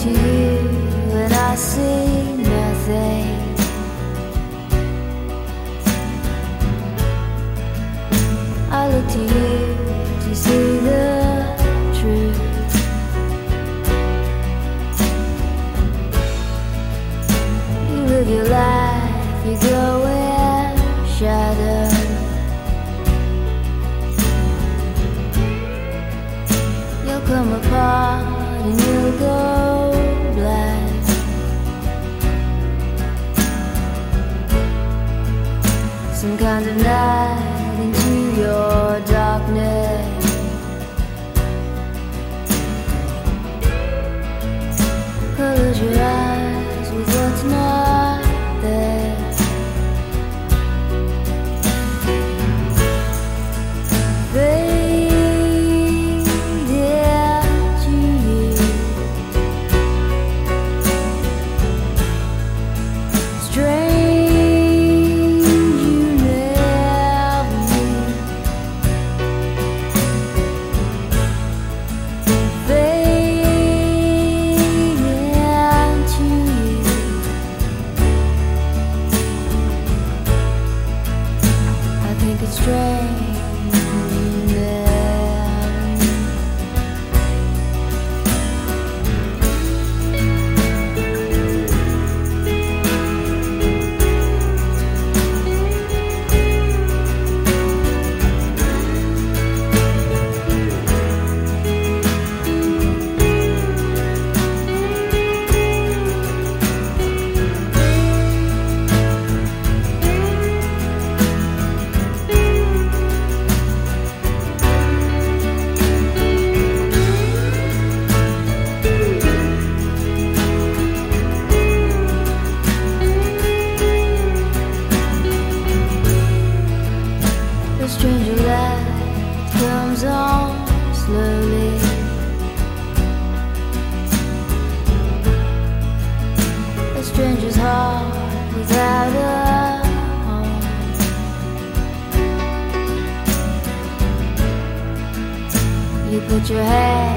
To you and I see nothing. I look to you to see the truth. You live your life, you go in shadow. You'll come apart and you'll go Some kind of light into your darkness. Close your eyes I stranger light comes on slowly. A stranger's heart without a home. You put your head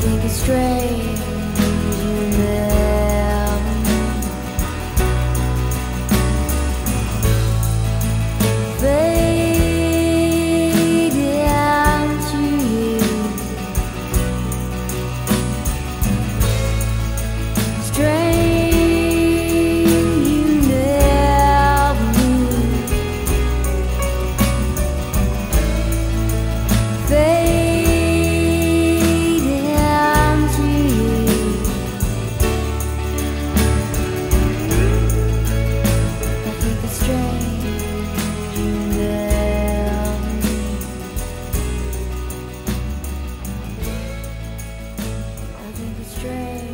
take it straight. stray.